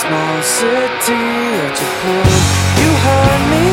small city of your. You heard me.